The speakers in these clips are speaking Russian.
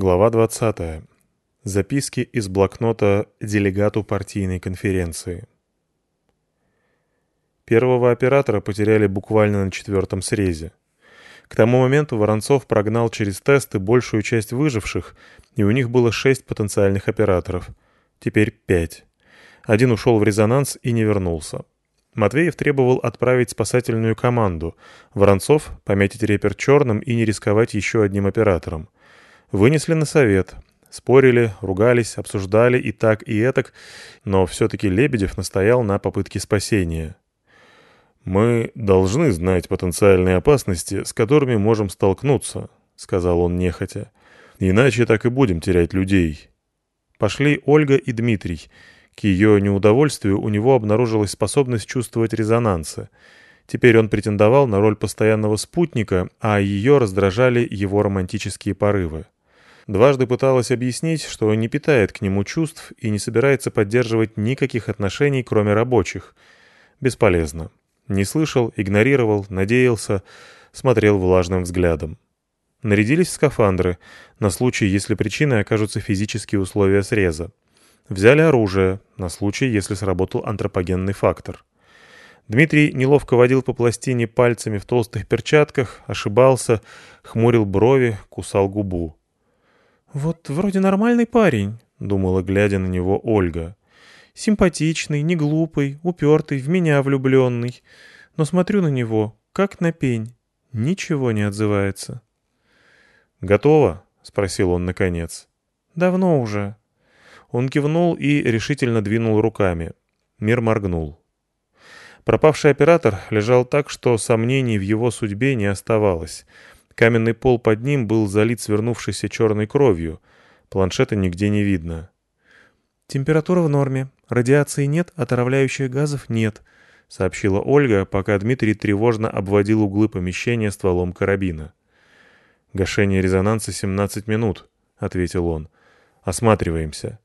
Глава 20. Записки из блокнота делегату партийной конференции. Первого оператора потеряли буквально на четвертом срезе. К тому моменту Воронцов прогнал через тесты большую часть выживших, и у них было шесть потенциальных операторов. Теперь пять. Один ушел в резонанс и не вернулся. Матвеев требовал отправить спасательную команду. Воронцов — пометить репер черным и не рисковать еще одним оператором. Вынесли на совет. Спорили, ругались, обсуждали и так, и этак, но все-таки Лебедев настоял на попытке спасения. «Мы должны знать потенциальные опасности, с которыми можем столкнуться», — сказал он нехотя. «Иначе так и будем терять людей». Пошли Ольга и Дмитрий. К ее неудовольствию у него обнаружилась способность чувствовать резонансы. Теперь он претендовал на роль постоянного спутника, а ее раздражали его романтические порывы. Дважды пыталась объяснить, что не питает к нему чувств и не собирается поддерживать никаких отношений, кроме рабочих. Бесполезно. Не слышал, игнорировал, надеялся, смотрел влажным взглядом. Нарядились в скафандры, на случай, если причиной окажутся физические условия среза. Взяли оружие, на случай, если сработал антропогенный фактор. Дмитрий неловко водил по пластине пальцами в толстых перчатках, ошибался, хмурил брови, кусал губу. «Вот вроде нормальный парень», — думала, глядя на него Ольга. «Симпатичный, не глупый, упертый, в меня влюбленный. Но смотрю на него, как на пень. Ничего не отзывается». «Готово?» — спросил он наконец. «Давно уже». Он кивнул и решительно двинул руками. Мир моргнул. Пропавший оператор лежал так, что сомнений в его судьбе не оставалось — Каменный пол под ним был залит свернувшейся черной кровью. Планшета нигде не видно. «Температура в норме. Радиации нет, отравляющих газов нет», — сообщила Ольга, пока Дмитрий тревожно обводил углы помещения стволом карабина. «Гашение резонанса 17 минут», — ответил он. «Осматриваемся».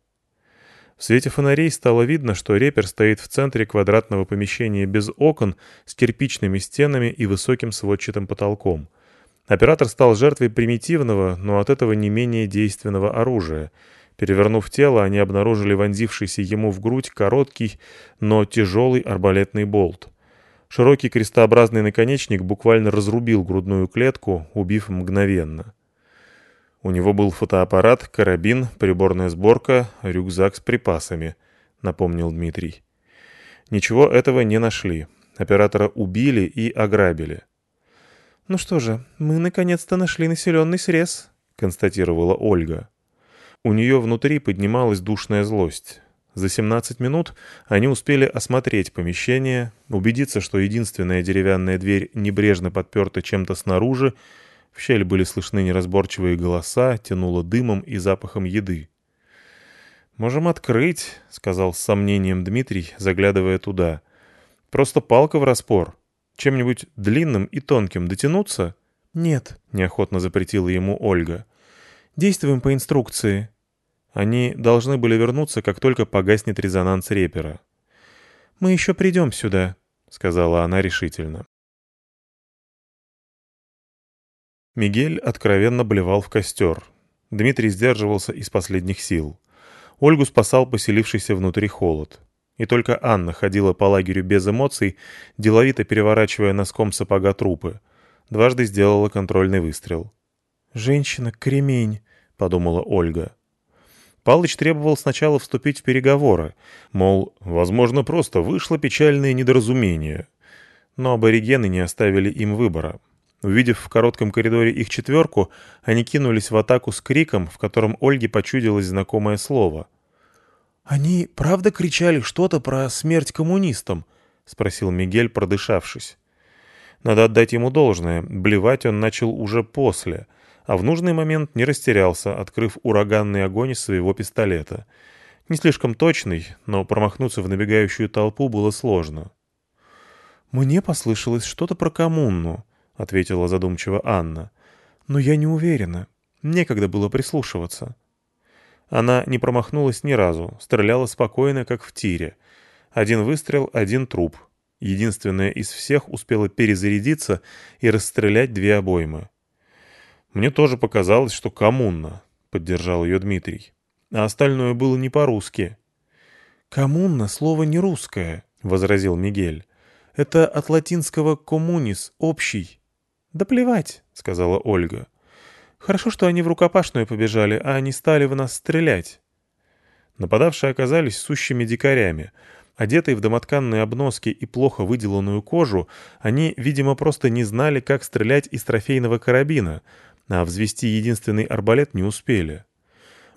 В свете фонарей стало видно, что репер стоит в центре квадратного помещения без окон, с кирпичными стенами и высоким сводчатым потолком — Оператор стал жертвой примитивного, но от этого не менее действенного оружия. Перевернув тело, они обнаружили вонзившийся ему в грудь короткий, но тяжелый арбалетный болт. Широкий крестообразный наконечник буквально разрубил грудную клетку, убив мгновенно. У него был фотоаппарат, карабин, приборная сборка, рюкзак с припасами, напомнил Дмитрий. Ничего этого не нашли. Оператора убили и ограбили. «Ну что же, мы наконец-то нашли населенный срез», — констатировала Ольга. У нее внутри поднималась душная злость. За 17 минут они успели осмотреть помещение, убедиться, что единственная деревянная дверь небрежно подперта чем-то снаружи, в щель были слышны неразборчивые голоса, тянуло дымом и запахом еды. «Можем открыть», — сказал с сомнением Дмитрий, заглядывая туда. «Просто палка в распор». Чем-нибудь длинным и тонким дотянуться?» «Нет», — неохотно запретила ему Ольга. «Действуем по инструкции». Они должны были вернуться, как только погаснет резонанс репера. «Мы еще придем сюда», — сказала она решительно. Мигель откровенно блевал в костер. Дмитрий сдерживался из последних сил. Ольгу спасал поселившийся внутри холод. И только Анна ходила по лагерю без эмоций, деловито переворачивая носком сапога трупы. Дважды сделала контрольный выстрел. «Женщина-кремень», — подумала Ольга. Палыч требовал сначала вступить в переговоры, мол, возможно, просто вышло печальное недоразумение. Но аборигены не оставили им выбора. Увидев в коротком коридоре их четверку, они кинулись в атаку с криком, в котором Ольге почудилось знакомое слово — «Они правда кричали что-то про смерть коммунистам?» — спросил Мигель, продышавшись. Надо отдать ему должное, блевать он начал уже после, а в нужный момент не растерялся, открыв ураганный огонь из своего пистолета. Не слишком точный, но промахнуться в набегающую толпу было сложно. «Мне послышалось что-то про коммуну», — ответила задумчиво Анна. «Но я не уверена. Некогда было прислушиваться». Она не промахнулась ни разу, стреляла спокойно, как в тире. Один выстрел, один труп. Единственная из всех успела перезарядиться и расстрелять две обоймы. Мне тоже показалось, что коммунно. поддержал ее Дмитрий. «А остальное было не по-русски». «Коммуна — слово не русское», — возразил Мигель. «Это от латинского «коммунис» — общий». «Да плевать», — сказала Ольга. «Хорошо, что они в рукопашную побежали, а не стали в нас стрелять». Нападавшие оказались сущими дикарями. Одетые в домотканные обноски и плохо выделанную кожу, они, видимо, просто не знали, как стрелять из трофейного карабина, а взвести единственный арбалет не успели.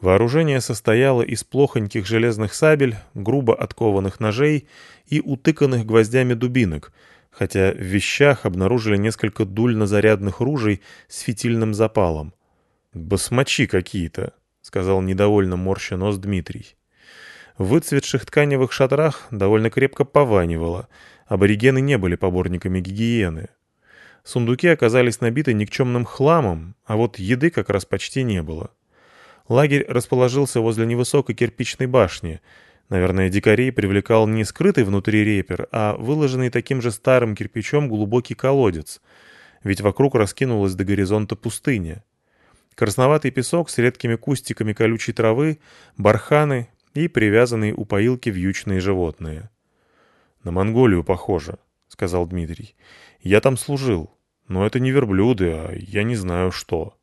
Вооружение состояло из плохоньких железных сабель, грубо откованных ножей и утыканных гвоздями дубинок, хотя в вещах обнаружили несколько дульнозарядных ружей с фитильным запалом. «Басмачи какие-то», — сказал недовольно морща нос Дмитрий. В выцветших тканевых шатрах довольно крепко пованивало, аборигены не были поборниками гигиены. Сундуки оказались набиты никчемным хламом, а вот еды как раз почти не было. Лагерь расположился возле невысокой кирпичной башни. Наверное, дикарей привлекал не скрытый внутри репер, а выложенный таким же старым кирпичом глубокий колодец, ведь вокруг раскинулась до горизонта пустыня. Красноватый песок с редкими кустиками колючей травы, барханы и привязанные у поилки вьючные животные. «На Монголию похоже», — сказал Дмитрий. «Я там служил. Но это не верблюды, а я не знаю что.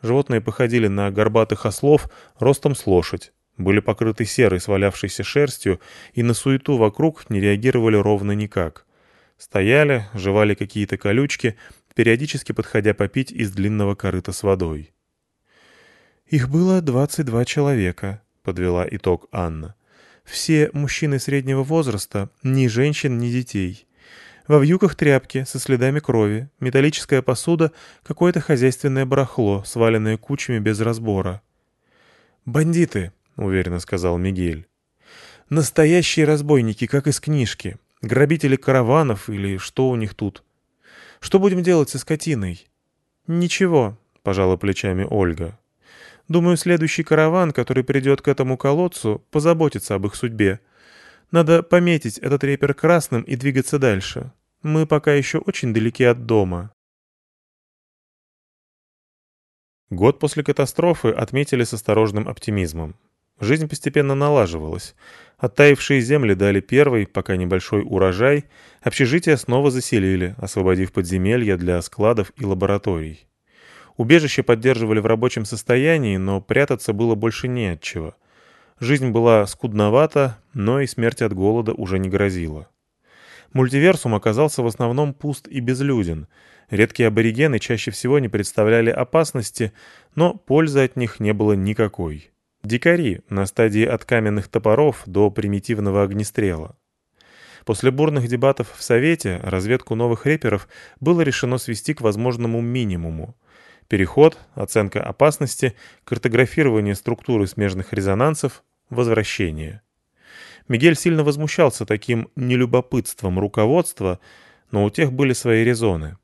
Животные походили на горбатых ослов ростом с лошадь, были покрыты серой свалявшейся шерстью и на суету вокруг не реагировали ровно никак. Стояли, жевали какие-то колючки, периодически подходя попить из длинного корыта с водой. «Их было 22 человека», — подвела итог Анна. «Все мужчины среднего возраста, ни женщин, ни детей. Во вьюках тряпки со следами крови, металлическая посуда, какое-то хозяйственное барахло, сваленное кучами без разбора. «Бандиты», — уверенно сказал Мигель. «Настоящие разбойники, как из книжки. Грабители караванов или что у них тут. Что будем делать со скотиной?» «Ничего», — пожала плечами Ольга. «Думаю, следующий караван, который придет к этому колодцу, позаботится об их судьбе. Надо пометить этот репер красным и двигаться дальше. Мы пока еще очень далеки от дома. Год после катастрофы отметили с осторожным оптимизмом. Жизнь постепенно налаживалась. Оттаившие земли дали первый, пока небольшой урожай, общежития снова заселили, освободив подземелья для складов и лабораторий. Убежище поддерживали в рабочем состоянии, но прятаться было больше не от чего. Жизнь была скудновата, но и смерть от голода уже не грозила. Мультиверсум оказался в основном пуст и безлюден. Редкие аборигены чаще всего не представляли опасности, но пользы от них не было никакой. Дикари на стадии от каменных топоров до примитивного огнестрела. После бурных дебатов в Совете разведку новых реперов было решено свести к возможному минимуму. Переход, оценка опасности, картографирование структуры смежных резонансов, возвращение. Мигель сильно возмущался таким нелюбопытством руководства, но у тех были свои резоны.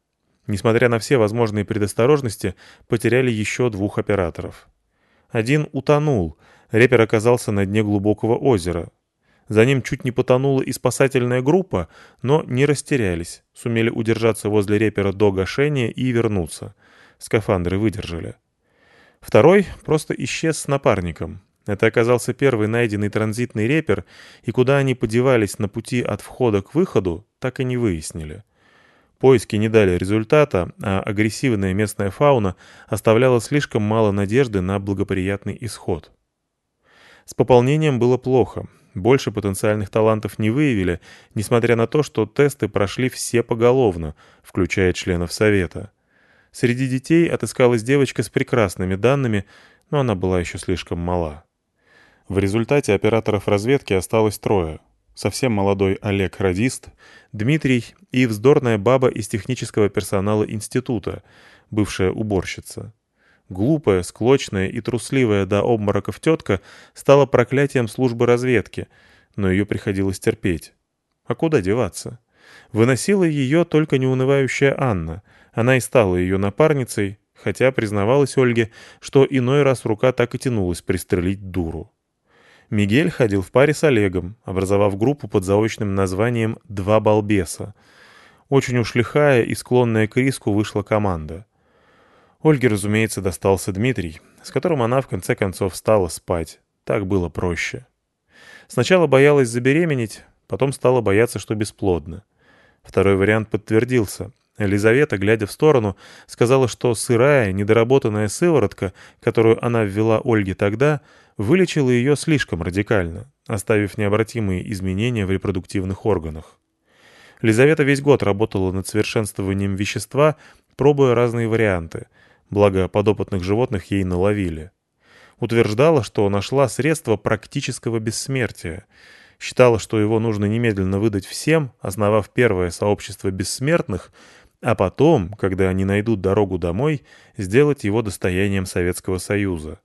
Несмотря на все возможные предосторожности, потеряли еще двух операторов. Один утонул, репер оказался на дне глубокого озера. За ним чуть не потонула и спасательная группа, но не растерялись, сумели удержаться возле репера до гашения и вернуться. Скафандры выдержали. Второй просто исчез с напарником, это оказался первый найденный транзитный репер, и куда они подевались на пути от входа к выходу, так и не выяснили. Поиски не дали результата, а агрессивная местная фауна оставляла слишком мало надежды на благоприятный исход. С пополнением было плохо. Больше потенциальных талантов не выявили, несмотря на то, что тесты прошли все поголовно, включая членов Совета. Среди детей отыскалась девочка с прекрасными данными, но она была еще слишком мала. В результате операторов разведки осталось трое. Совсем молодой Олег Радист, Дмитрий и вздорная баба из технического персонала института, бывшая уборщица. Глупая, склочная и трусливая до обмороков тетка стала проклятием службы разведки, но ее приходилось терпеть. А куда деваться? Выносила ее только неунывающая Анна. Она и стала ее напарницей, хотя признавалась Ольге, что иной раз рука так и тянулась пристрелить дуру. Мигель ходил в паре с Олегом, образовав группу под заочным названием «Два балбеса». Очень уж лихая и склонная к риску вышла команда. Ольге, разумеется, достался Дмитрий, с которым она в конце концов стала спать. Так было проще. Сначала боялась забеременеть, потом стала бояться, что бесплодно. Второй вариант подтвердился. Елизавета, глядя в сторону, сказала, что сырая, недоработанная сыворотка, которую она ввела Ольге тогда, вылечила ее слишком радикально, оставив необратимые изменения в репродуктивных органах. Лизавета весь год работала над совершенствованием вещества, пробуя разные варианты, благо подопытных животных ей наловили. Утверждала, что нашла средство практического бессмертия. Считала, что его нужно немедленно выдать всем, основав первое сообщество бессмертных, а потом, когда они найдут дорогу домой, сделать его достоянием Советского Союза.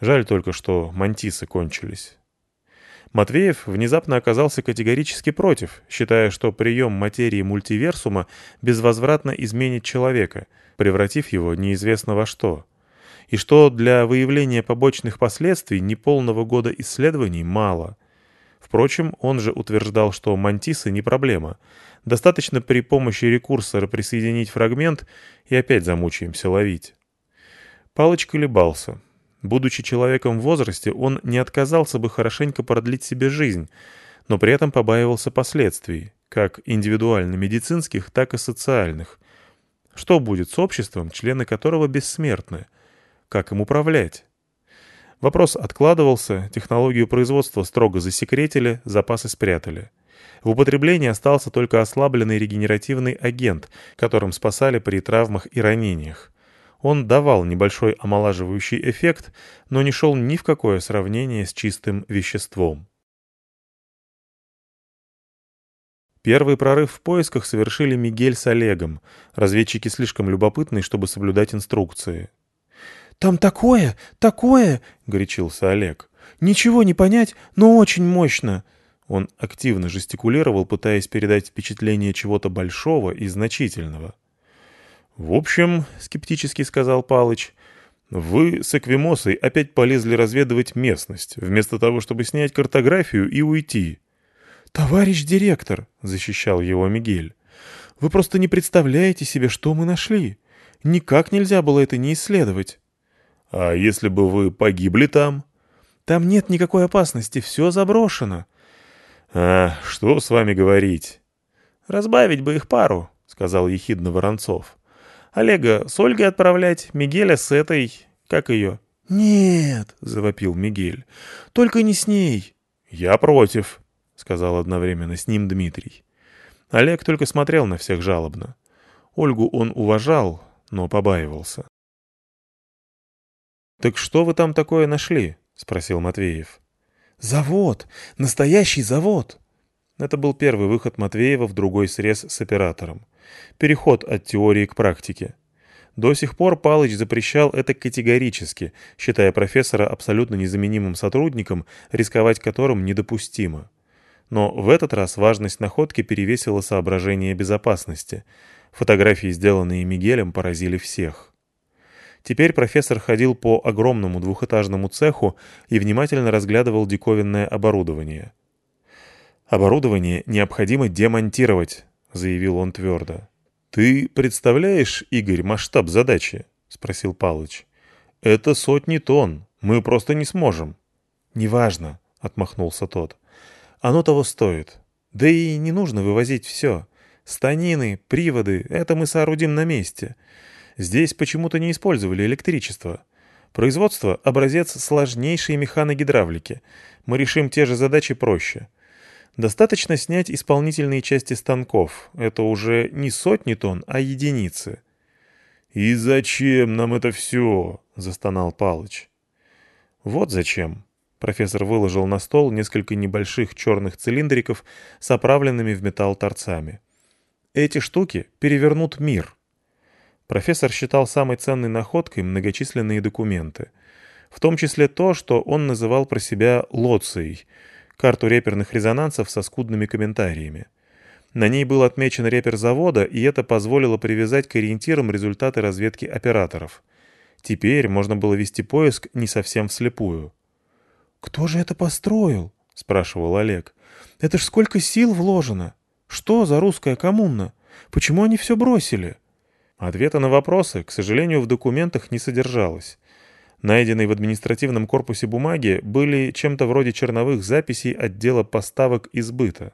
Жаль только, что мантисы кончились. Матвеев внезапно оказался категорически против, считая, что прием материи мультиверсума безвозвратно изменит человека, превратив его неизвестно во что. И что для выявления побочных последствий неполного года исследований мало. Впрочем, он же утверждал, что мантисы не проблема. Достаточно при помощи рекурсора присоединить фрагмент и опять замучаемся ловить. Палыч колебался. Будучи человеком в возрасте, он не отказался бы хорошенько продлить себе жизнь, но при этом побаивался последствий, как индивидуально-медицинских, так и социальных. Что будет с обществом, члены которого бессмертны? Как им управлять? Вопрос откладывался, технологию производства строго засекретили, запасы спрятали. В употреблении остался только ослабленный регенеративный агент, которым спасали при травмах и ранениях. Он давал небольшой омолаживающий эффект, но не шел ни в какое сравнение с чистым веществом. Первый прорыв в поисках совершили Мигель с Олегом. Разведчики слишком любопытны, чтобы соблюдать инструкции. «Там такое, такое!» — горячился Олег. «Ничего не понять, но очень мощно!» Он активно жестикулировал, пытаясь передать впечатление чего-то большого и значительного. «В общем, — скептически сказал Палыч, — вы с Эквимосой опять полезли разведывать местность, вместо того, чтобы снять картографию и уйти». «Товарищ директор», — защищал его Мигель, — «вы просто не представляете себе, что мы нашли. Никак нельзя было это не исследовать». «А если бы вы погибли там?» «Там нет никакой опасности, все заброшено». «А, что с вами говорить?» «Разбавить бы их пару», — сказал ехидно Воронцов. Олега с Ольгой отправлять, Мигеля с этой... Как ее?» «Нет», — завопил Мигель, — «только не с ней». «Я против», — сказал одновременно с ним Дмитрий. Олег только смотрел на всех жалобно. Ольгу он уважал, но побаивался. «Так что вы там такое нашли?» — спросил Матвеев. «Завод! Настоящий завод!» Это был первый выход Матвеева в другой срез с оператором. Переход от теории к практике. До сих пор Палыч запрещал это категорически, считая профессора абсолютно незаменимым сотрудником, рисковать которым недопустимо. Но в этот раз важность находки перевесила соображение безопасности. Фотографии, сделанные Мигелем, поразили всех. Теперь профессор ходил по огромному двухэтажному цеху и внимательно разглядывал диковинное оборудование. «Оборудование необходимо демонтировать», — заявил он твердо. «Ты представляешь, Игорь, масштаб задачи?» — спросил Палыч. «Это сотни тонн. Мы просто не сможем». «Неважно», — отмахнулся тот. «Оно того стоит. Да и не нужно вывозить все. Станины, приводы — это мы соорудим на месте. Здесь почему-то не использовали электричество. Производство — образец сложнейшей механогидравлики. Мы решим те же задачи проще». Достаточно снять исполнительные части станков. Это уже не сотни тонн, а единицы. «И зачем нам это все?» — застонал Палыч. «Вот зачем». Профессор выложил на стол несколько небольших черных цилиндриков с оправленными в металл торцами. «Эти штуки перевернут мир». Профессор считал самой ценной находкой многочисленные документы. В том числе то, что он называл про себя «лоцией», карту реперных резонансов со скудными комментариями. На ней был отмечен репер завода, и это позволило привязать к ориентирам результаты разведки операторов. Теперь можно было вести поиск не совсем вслепую. «Кто же это построил?» — спрашивал Олег. «Это ж сколько сил вложено! Что за русская коммуна? Почему они все бросили?» Ответа на вопросы, к сожалению, в документах не содержалось. Найденные в административном корпусе бумаги были чем-то вроде черновых записей отдела поставок и сбыта.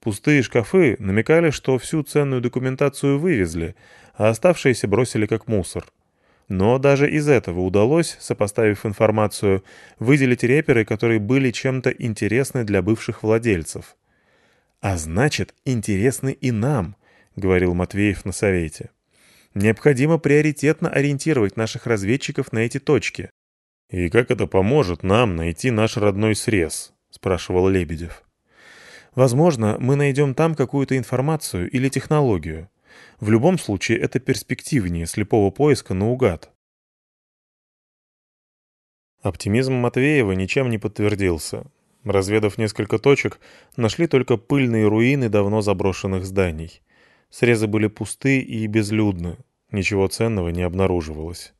Пустые шкафы намекали, что всю ценную документацию вывезли, а оставшиеся бросили как мусор. Но даже из этого удалось, сопоставив информацию, выделить реперы, которые были чем-то интересны для бывших владельцев. «А значит, интересны и нам», — говорил Матвеев на совете. «Необходимо приоритетно ориентировать наших разведчиков на эти точки». «И как это поможет нам найти наш родной срез?» — спрашивал Лебедев. «Возможно, мы найдем там какую-то информацию или технологию. В любом случае, это перспективнее слепого поиска наугад. Оптимизм Матвеева ничем не подтвердился. Разведав несколько точек, нашли только пыльные руины давно заброшенных зданий. Срезы были пусты и безлюдны. Ничего ценного не обнаруживалось.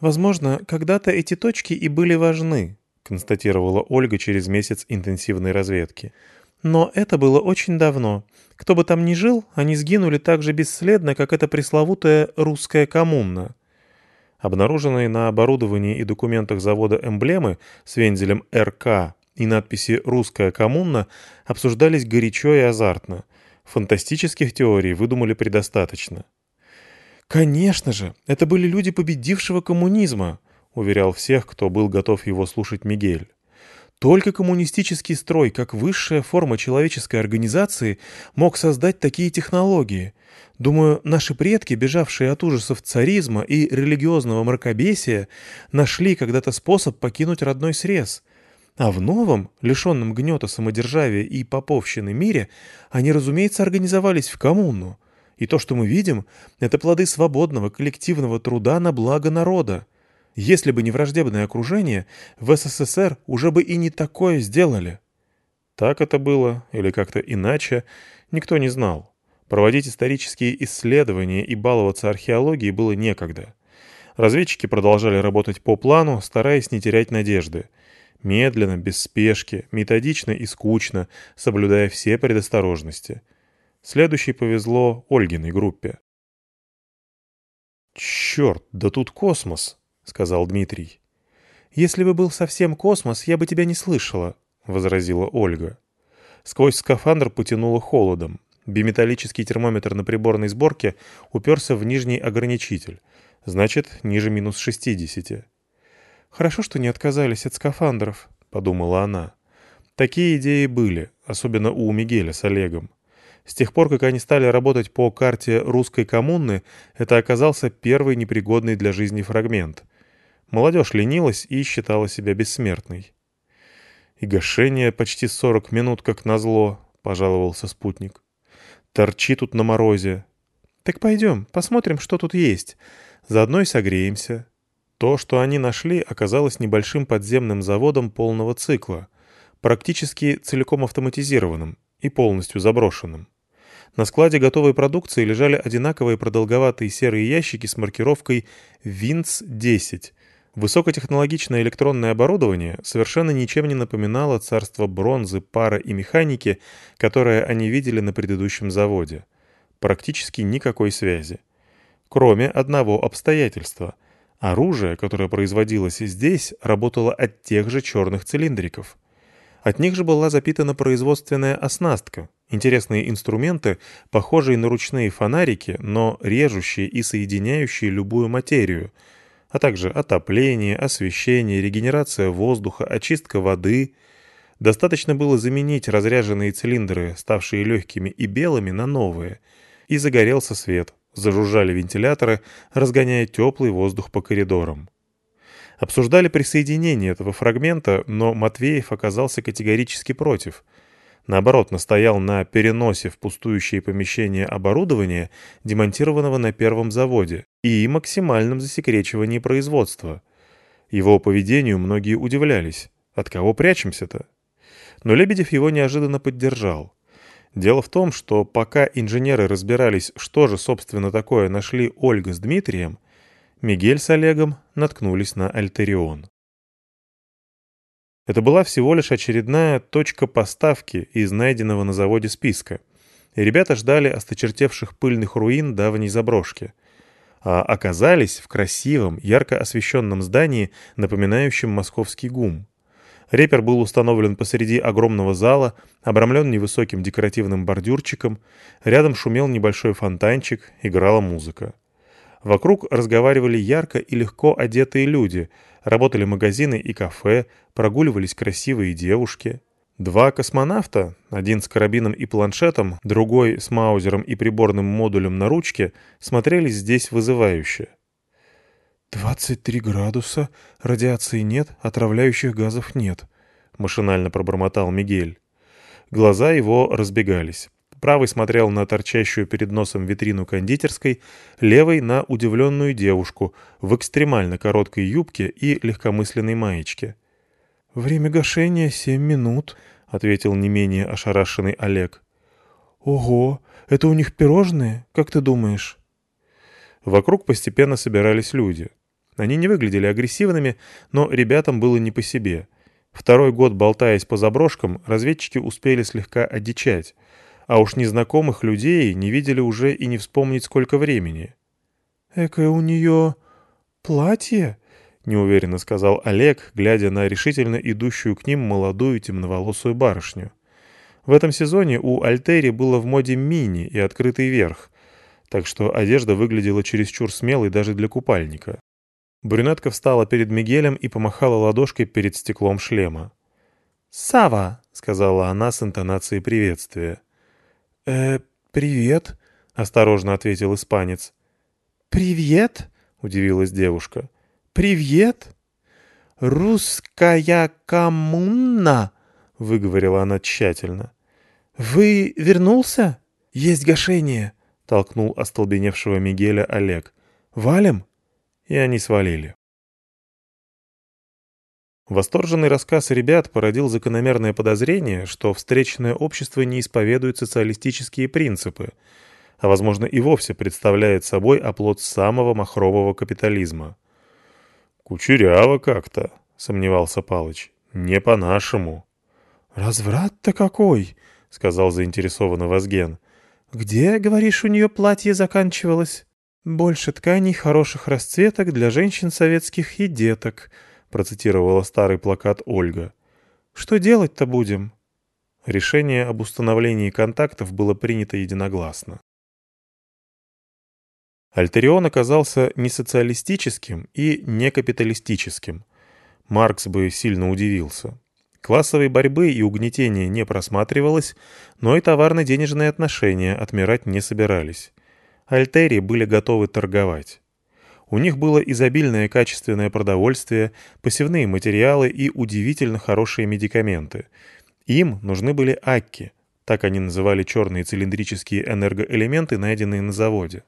«Возможно, когда-то эти точки и были важны», констатировала Ольга через месяц интенсивной разведки. «Но это было очень давно. Кто бы там ни жил, они сгинули так же бесследно, как эта пресловутая «русская коммуна». Обнаруженные на оборудовании и документах завода эмблемы с вензелем «РК» и надписи «Русская коммуна» обсуждались горячо и азартно. Фантастических теорий выдумали предостаточно. «Конечно же, это были люди победившего коммунизма», — уверял всех, кто был готов его слушать Мигель. Только коммунистический строй, как высшая форма человеческой организации, мог создать такие технологии. Думаю, наши предки, бежавшие от ужасов царизма и религиозного мракобесия, нашли когда-то способ покинуть родной срез. А в новом, лишенном гнета самодержавия и поповщины мире, они, разумеется, организовались в коммуну. И то, что мы видим, это плоды свободного коллективного труда на благо народа. Если бы не враждебное окружение, в СССР уже бы и не такое сделали. Так это было, или как-то иначе, никто не знал. Проводить исторические исследования и баловаться археологией было некогда. Разведчики продолжали работать по плану, стараясь не терять надежды. Медленно, без спешки, методично и скучно, соблюдая все предосторожности. Следующей повезло Ольгиной группе. «Черт, да тут космос!» — сказал Дмитрий. «Если бы был совсем космос, я бы тебя не слышала», — возразила Ольга. Сквозь скафандр потянуло холодом. Биметаллический термометр на приборной сборке уперся в нижний ограничитель. Значит, ниже минус 60. «Хорошо, что не отказались от скафандров», — подумала она. Такие идеи были, особенно у Мигеля с Олегом. С тех пор, как они стали работать по карте русской коммуны, это оказался первый непригодный для жизни фрагмент — Молодежь ленилась и считала себя бессмертной. «И гашение почти сорок минут, как назло», — пожаловался спутник. «Торчи тут на морозе». «Так пойдем, посмотрим, что тут есть. Заодно и согреемся». То, что они нашли, оказалось небольшим подземным заводом полного цикла, практически целиком автоматизированным и полностью заброшенным. На складе готовой продукции лежали одинаковые продолговатые серые ящики с маркировкой «Винц-10», Высокотехнологичное электронное оборудование совершенно ничем не напоминало царство бронзы, пара и механики, которое они видели на предыдущем заводе. Практически никакой связи. Кроме одного обстоятельства. Оружие, которое производилось здесь, работало от тех же черных цилиндриков. От них же была запитана производственная оснастка, интересные инструменты, похожие на ручные фонарики, но режущие и соединяющие любую материю — а также отопление, освещение, регенерация воздуха, очистка воды. Достаточно было заменить разряженные цилиндры, ставшие легкими и белыми, на новые. И загорелся свет, зажужжали вентиляторы, разгоняя теплый воздух по коридорам. Обсуждали присоединение этого фрагмента, но Матвеев оказался категорически против — Наоборот, настоял на переносе в пустующие помещения оборудования, демонтированного на первом заводе, и максимальном засекречивании производства. Его поведению многие удивлялись. От кого прячемся-то? Но Лебедев его неожиданно поддержал. Дело в том, что пока инженеры разбирались, что же, собственно, такое нашли Ольга с Дмитрием, Мигель с Олегом наткнулись на Альтерион. Это была всего лишь очередная точка поставки из найденного на заводе списка. и ребята ждали осточертевших пыльных руин давней заброшки. А оказались в красивом, ярко освещенном здании, напоминающем московский ГУМ. Репер был установлен посреди огромного зала, обрамлен невысоким декоративным бордюрчиком, рядом шумел небольшой фонтанчик, играла музыка. Вокруг разговаривали ярко и легко одетые люди, работали магазины и кафе, прогуливались красивые девушки. Два космонавта, один с карабином и планшетом, другой с маузером и приборным модулем на ручке, смотрелись здесь вызывающе. «Двадцать три градуса, радиации нет, отравляющих газов нет», — машинально пробормотал Мигель. Глаза его разбегались. Правый смотрел на торчащую перед носом витрину кондитерской, левый — на удивленную девушку в экстремально короткой юбке и легкомысленной маечке. «Время гашения — семь минут», — ответил не менее ошарашенный Олег. «Ого, это у них пирожные, как ты думаешь?» Вокруг постепенно собирались люди. Они не выглядели агрессивными, но ребятам было не по себе. Второй год болтаясь по заброшкам, разведчики успели слегка одичать, а уж незнакомых людей не видели уже и не вспомнить сколько времени. «Экое у нее платье?» — неуверенно сказал Олег, глядя на решительно идущую к ним молодую темноволосую барышню. В этом сезоне у Альтери было в моде мини и открытый верх, так что одежда выглядела чересчур смелой даже для купальника. Брюнетка встала перед Мигелем и помахала ладошкой перед стеклом шлема. «Сава!» — сказала она с интонацией приветствия. «Э, привет!» — осторожно ответил испанец. «Привет?» — удивилась девушка. «Привет?» «Русская коммуна!» — выговорила она тщательно. «Вы вернулся? Есть гашение!» — толкнул остолбеневшего Мигеля Олег. «Валим?» И они свалили. Восторженный рассказ ребят породил закономерное подозрение, что встречное общество не исповедует социалистические принципы, а, возможно, и вовсе представляет собой оплот самого махрового капитализма. «Кучеряво как-то», — сомневался Палыч. «Не по-нашему». «Разврат-то какой!» — сказал заинтересованно Возген. «Где, говоришь, у нее платье заканчивалось?» «Больше тканей хороших расцветок для женщин советских и деток», процитировала старый плакат Ольга. «Что делать-то будем?» Решение об установлении контактов было принято единогласно. Альтерион оказался не социалистическим и не капиталистическим. Маркс бы сильно удивился. Классовой борьбы и угнетения не просматривалось, но и товарно-денежные отношения отмирать не собирались. Альтери были готовы торговать. У них было изобильное качественное продовольствие, посевные материалы и удивительно хорошие медикаменты. Им нужны были акки, так они называли черные цилиндрические энергоэлементы, найденные на заводе.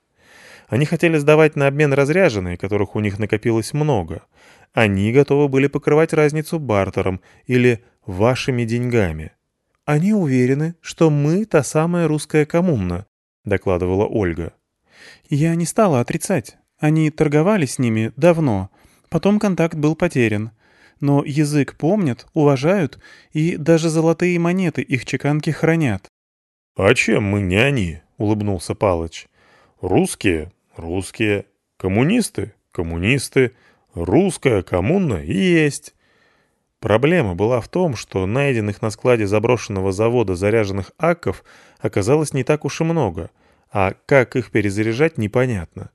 Они хотели сдавать на обмен разряженные, которых у них накопилось много. Они готовы были покрывать разницу бартером или вашими деньгами. «Они уверены, что мы та самая русская коммуна», — докладывала Ольга. Я не стала отрицать. Они торговали с ними давно. Потом контакт был потерян. Но язык помнят, уважают, и даже золотые монеты их чеканки хранят. — А чем мы не они? — улыбнулся Палыч. — Русские — русские, коммунисты — коммунисты, русская коммуна есть. Проблема была в том, что найденных на складе заброшенного завода заряженных акков оказалось не так уж и много — а как их перезаряжать, непонятно.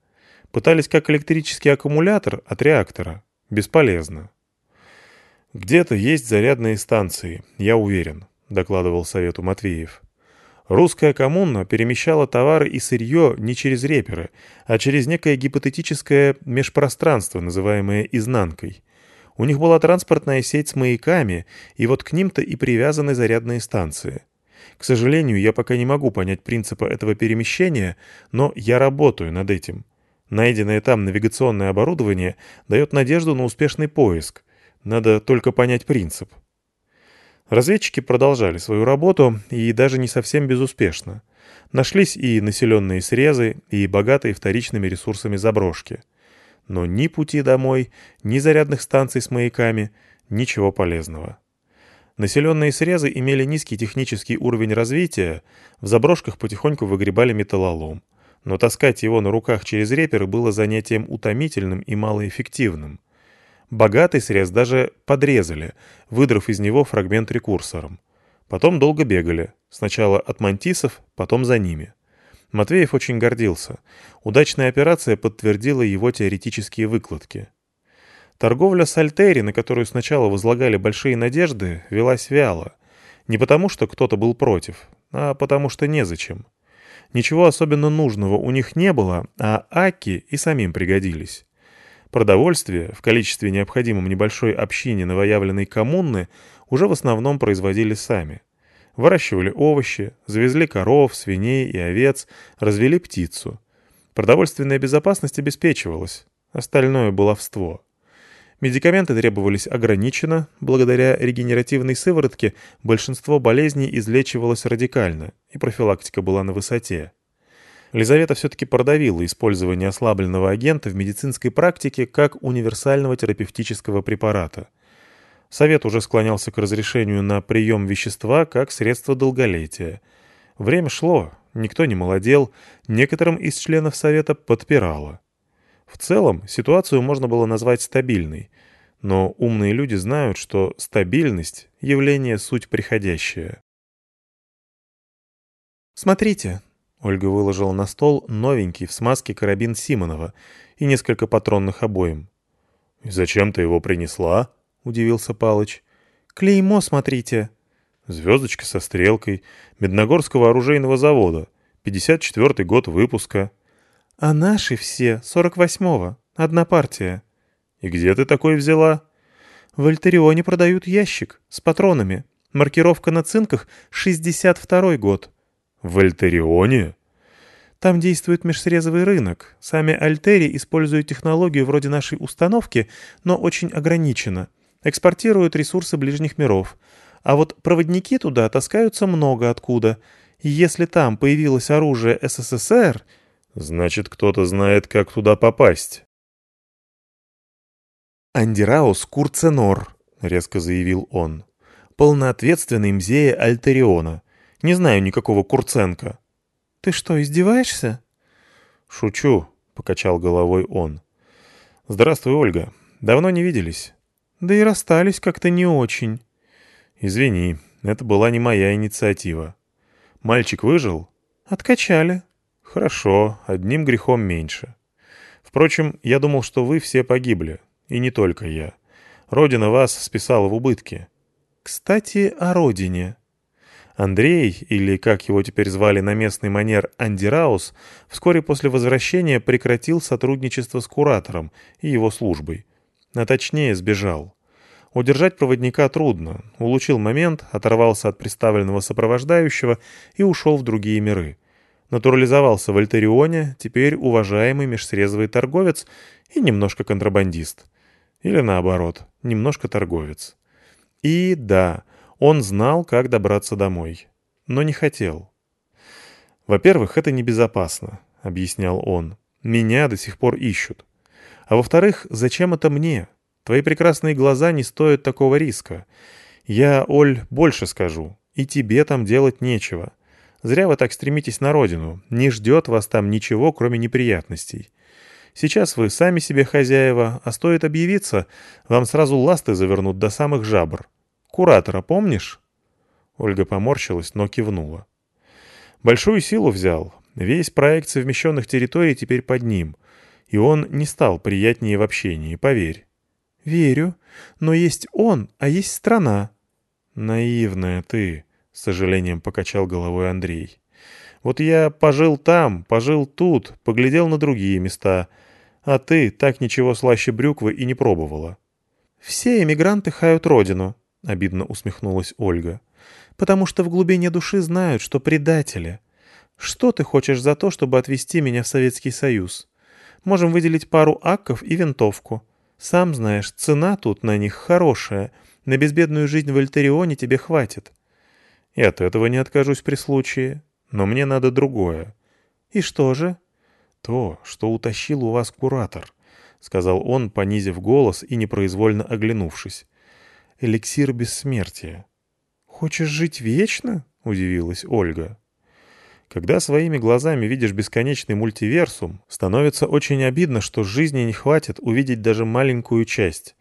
Пытались как электрический аккумулятор от реактора. Бесполезно. «Где-то есть зарядные станции, я уверен», — докладывал Совету Матвеев. Русская коммуна перемещала товары и сырье не через реперы, а через некое гипотетическое межпространство, называемое изнанкой. У них была транспортная сеть с маяками, и вот к ним-то и привязаны зарядные станции. К сожалению, я пока не могу понять принципа этого перемещения, но я работаю над этим. Найденное там навигационное оборудование дает надежду на успешный поиск. Надо только понять принцип. Разведчики продолжали свою работу, и даже не совсем безуспешно. Нашлись и населенные срезы, и богатые вторичными ресурсами заброшки. Но ни пути домой, ни зарядных станций с маяками, ничего полезного. Населенные срезы имели низкий технический уровень развития, в заброшках потихоньку выгребали металлолом. Но таскать его на руках через реперы было занятием утомительным и малоэффективным. Богатый срез даже подрезали, выдрав из него фрагмент рекурсором. Потом долго бегали, сначала от мантисов, потом за ними. Матвеев очень гордился. Удачная операция подтвердила его теоретические выкладки. Торговля с Альтери, на которую сначала возлагали большие надежды, велась вяло. Не потому, что кто-то был против, а потому что незачем. Ничего особенно нужного у них не было, а аки и самим пригодились. Продовольствие, в количестве необходимом небольшой общине новоявленной коммуны, уже в основном производили сами. Выращивали овощи, завезли коров, свиней и овец, развели птицу. Продовольственная безопасность обеспечивалась, остальное — баловство. Медикаменты требовались ограниченно, благодаря регенеративной сыворотке большинство болезней излечивалось радикально, и профилактика была на высоте. Лизавета все-таки продавила использование ослабленного агента в медицинской практике как универсального терапевтического препарата. Совет уже склонялся к разрешению на прием вещества как средство долголетия. Время шло, никто не молодел, некоторым из членов Совета подпирало. В целом, ситуацию можно было назвать стабильной, но умные люди знают, что стабильность — явление суть приходящее. «Смотрите», — Ольга выложила на стол новенький в смазке карабин Симонова и несколько патронных обоим. «И зачем ты его принесла?» — удивился Палыч. «Клеймо смотрите». «Звездочка со стрелкой. Медногорского оружейного завода. 54-й год выпуска». «А наши все, 48-го. Одна партия». «И где ты такой взяла?» «В Альтерионе продают ящик с патронами. Маркировка на цинках — 62-й год». «В Альтерионе?» Там действует межсрезовый рынок. Сами Альтери используют технологию вроде нашей установки, но очень ограниченно. Экспортируют ресурсы ближних миров. А вот проводники туда таскаются много откуда. И если там появилось оружие СССР... Значит, кто-то знает, как туда попасть. «Андираус Курценор», — резко заявил он. «Полноответственный мзея Альтериона. Не знаю никакого Курценко». «Ты что, издеваешься?» «Шучу», — покачал головой он. «Здравствуй, Ольга. Давно не виделись». «Да и расстались как-то не очень». «Извини, это была не моя инициатива. Мальчик выжил?» «Откачали». «Хорошо, одним грехом меньше. Впрочем, я думал, что вы все погибли, и не только я. Родина вас списала в убытки». «Кстати, о родине». Андрей, или как его теперь звали на местный манер Андираус, вскоре после возвращения прекратил сотрудничество с куратором и его службой. А точнее, сбежал. Удержать проводника трудно. Улучил момент, оторвался от представленного сопровождающего и ушел в другие миры. Натурализовался в Альтерионе, теперь уважаемый межсрезовый торговец и немножко контрабандист. Или наоборот, немножко торговец. И да, он знал, как добраться домой, но не хотел. «Во-первых, это небезопасно», — объяснял он. «Меня до сих пор ищут. А во-вторых, зачем это мне? Твои прекрасные глаза не стоят такого риска. Я, Оль, больше скажу. И тебе там делать нечего. Зря вы так стремитесь на родину. Не ждет вас там ничего, кроме неприятностей. Сейчас вы сами себе хозяева, а стоит объявиться, вам сразу ласты завернут до самых жабр. Куратора помнишь?» Ольга поморщилась, но кивнула. «Большую силу взял. Весь проект совмещенных территорий теперь под ним. И он не стал приятнее в общении, поверь». «Верю. Но есть он, а есть страна». «Наивная ты», — с сожалением покачал головой Андрей. «Вот я пожил там, пожил тут, поглядел на другие места, а ты так ничего слаще брюквы и не пробовала». «Все эмигранты хают родину», — обидно усмехнулась Ольга. «Потому что в глубине души знают, что предатели. Что ты хочешь за то, чтобы отвезти меня в Советский Союз? Можем выделить пару акков и винтовку. Сам знаешь, цена тут на них хорошая. На безбедную жизнь в Альтерионе тебе хватит». «И от этого не откажусь при случае. Но мне надо другое». «И что же?» «То, что утащил у вас куратор», — сказал он, понизив голос и непроизвольно оглянувшись эликсир бессмертия. хочешь жить вечно?» — удивилась Ольга. Когда своими глазами видишь бесконечный мультиверсум, становится очень обидно, что жизни не хватит увидеть даже маленькую часть.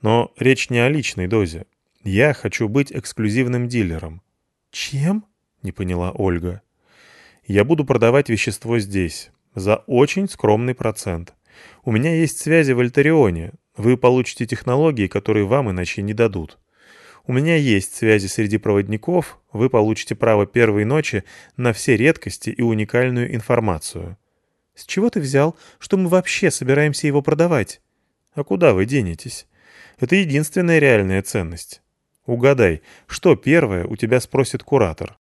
Но речь не о личной дозе. Я хочу быть эксклюзивным дилером. «Чем?» — не поняла Ольга. «Я буду продавать вещество здесь, за очень скромный процент. У меня есть связи в Альтерионе. Вы получите технологии, которые вам иначе не дадут. У меня есть связи среди проводников, вы получите право первой ночи на все редкости и уникальную информацию. С чего ты взял, что мы вообще собираемся его продавать? А куда вы денетесь? Это единственная реальная ценность. Угадай, что первое у тебя спросит куратор?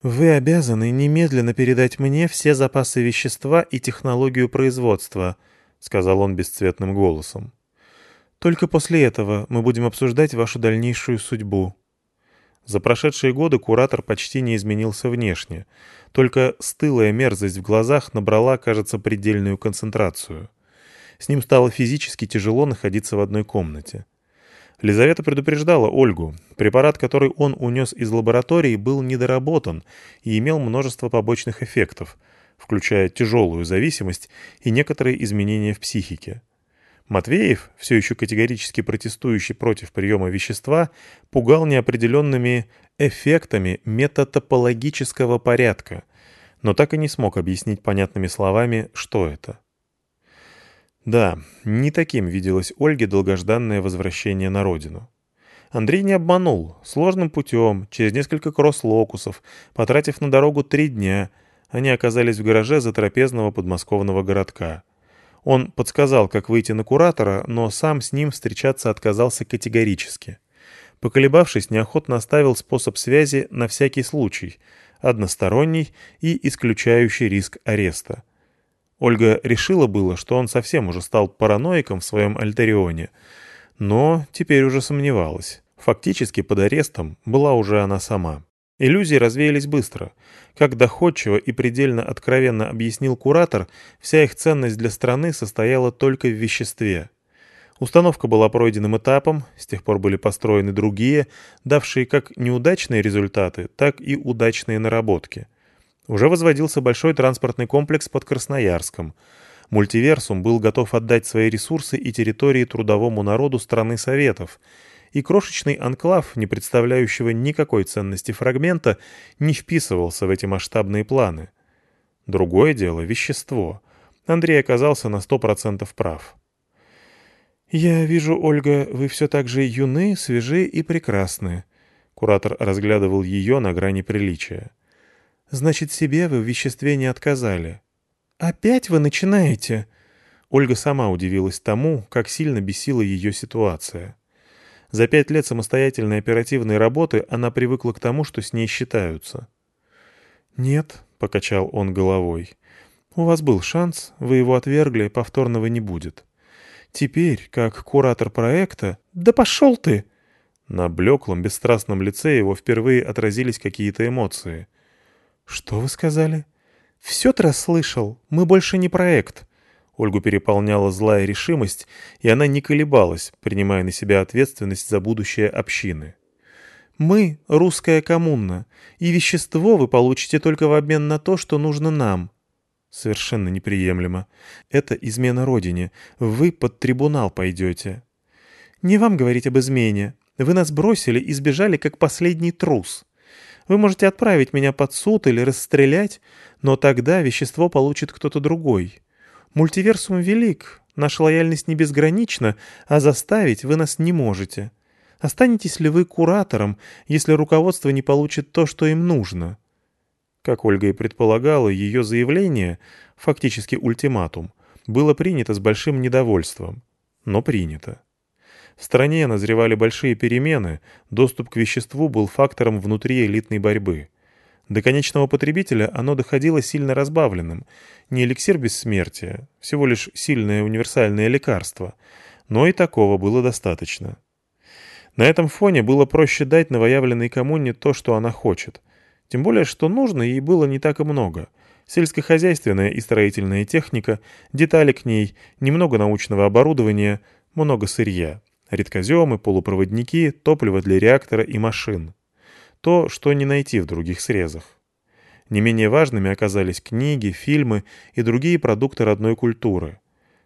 Вы обязаны немедленно передать мне все запасы вещества и технологию производства, сказал он бесцветным голосом. Только после этого мы будем обсуждать вашу дальнейшую судьбу». За прошедшие годы куратор почти не изменился внешне, только стылая мерзость в глазах набрала, кажется, предельную концентрацию. С ним стало физически тяжело находиться в одной комнате. Лизавета предупреждала Ольгу. Препарат, который он унес из лаборатории, был недоработан и имел множество побочных эффектов, включая тяжелую зависимость и некоторые изменения в психике. Матвеев, все еще категорически протестующий против приема вещества, пугал неопределенными эффектами метатопологического порядка, но так и не смог объяснить понятными словами, что это. Да, не таким виделось Ольге долгожданное возвращение на родину. Андрей не обманул. Сложным путем, через несколько кросс-локусов, потратив на дорогу три дня, они оказались в гараже затрапезного подмосковного городка — он подсказал, как выйти на куратора, но сам с ним встречаться отказался категорически. Поколебавшись, неохотно оставил способ связи на всякий случай, односторонний и исключающий риск ареста. Ольга решила было, что он совсем уже стал параноиком в своем альтерионе, но теперь уже сомневалась. Фактически под арестом была уже она сама. Иллюзии развеялись быстро. Как доходчиво и предельно откровенно объяснил куратор, вся их ценность для страны состояла только в веществе. Установка была пройденным этапом, с тех пор были построены другие, давшие как неудачные результаты, так и удачные наработки. Уже возводился большой транспортный комплекс под Красноярском. Мультиверсум был готов отдать свои ресурсы и территории трудовому народу страны Советов – и крошечный анклав, не представляющего никакой ценности фрагмента, не вписывался в эти масштабные планы. Другое дело — вещество. Андрей оказался на сто процентов прав. «Я вижу, Ольга, вы все так же юны, свежи и прекрасны». Куратор разглядывал ее на грани приличия. «Значит, себе вы в веществе не отказали». «Опять вы начинаете?» Ольга сама удивилась тому, как сильно бесила ее ситуация. За пять лет самостоятельной оперативной работы она привыкла к тому, что с ней считаются. «Нет», — покачал он головой, — «у вас был шанс, вы его отвергли, повторного не будет. Теперь, как куратор проекта...» «Да пошел ты!» На блеклом, бесстрастном лице его впервые отразились какие-то эмоции. «Что вы сказали?» «Все-то расслышал. Мы больше не проект. Ольгу переполняла злая решимость, и она не колебалась, принимая на себя ответственность за будущее общины. «Мы — русская коммуна, и вещество вы получите только в обмен на то, что нужно нам». «Совершенно неприемлемо. Это измена родине. Вы под трибунал пойдете». «Не вам говорить об измене. Вы нас бросили и сбежали, как последний трус. Вы можете отправить меня под суд или расстрелять, но тогда вещество получит кто-то другой». Мультиверсум велик, наша лояльность не безгранична, а заставить вы нас не можете. Останетесь ли вы куратором, если руководство не получит то, что им нужно?» Как Ольга и предполагала, ее заявление, фактически ультиматум, было принято с большим недовольством. Но принято. В стране назревали большие перемены, доступ к веществу был фактором внутри элитной борьбы. До конечного потребителя оно доходило сильно разбавленным. Не эликсир бессмертия, всего лишь сильное универсальное лекарство. Но и такого было достаточно. На этом фоне было проще дать новоявленной коммуне то, что она хочет. Тем более, что нужно ей было не так и много. Сельскохозяйственная и строительная техника, детали к ней, немного научного оборудования, много сырья. Редкоземы, полупроводники, топливо для реактора и машин. То, что не найти в других срезах. Не менее важными оказались книги, фильмы и другие продукты родной культуры.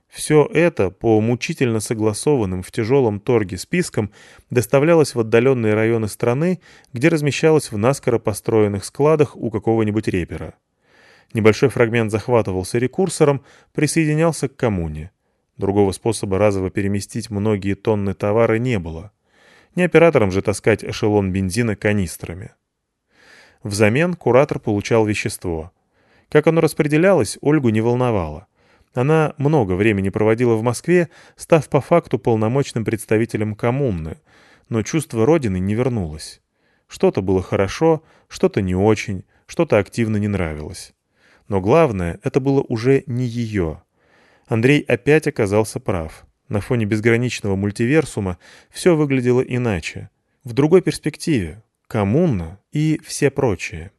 Все это по мучительно согласованным в тяжелом торге спискам доставлялось в отдаленные районы страны, где размещалось в наскоро построенных складах у какого-нибудь репера. Небольшой фрагмент захватывался рекурсором, присоединялся к коммуне. Другого способа разово переместить многие тонны товара не было. Не операторам же таскать эшелон бензина канистрами. Взамен куратор получал вещество. Как оно распределялось, Ольгу не волновало. Она много времени проводила в Москве, став по факту полномочным представителем коммуны, но чувство родины не вернулось. Что-то было хорошо, что-то не очень, что-то активно не нравилось. Но главное, это было уже не ее. Андрей опять оказался прав. На фоне безграничного мультиверсума все выглядело иначе. В другой перспективе. Коммуна и все прочие.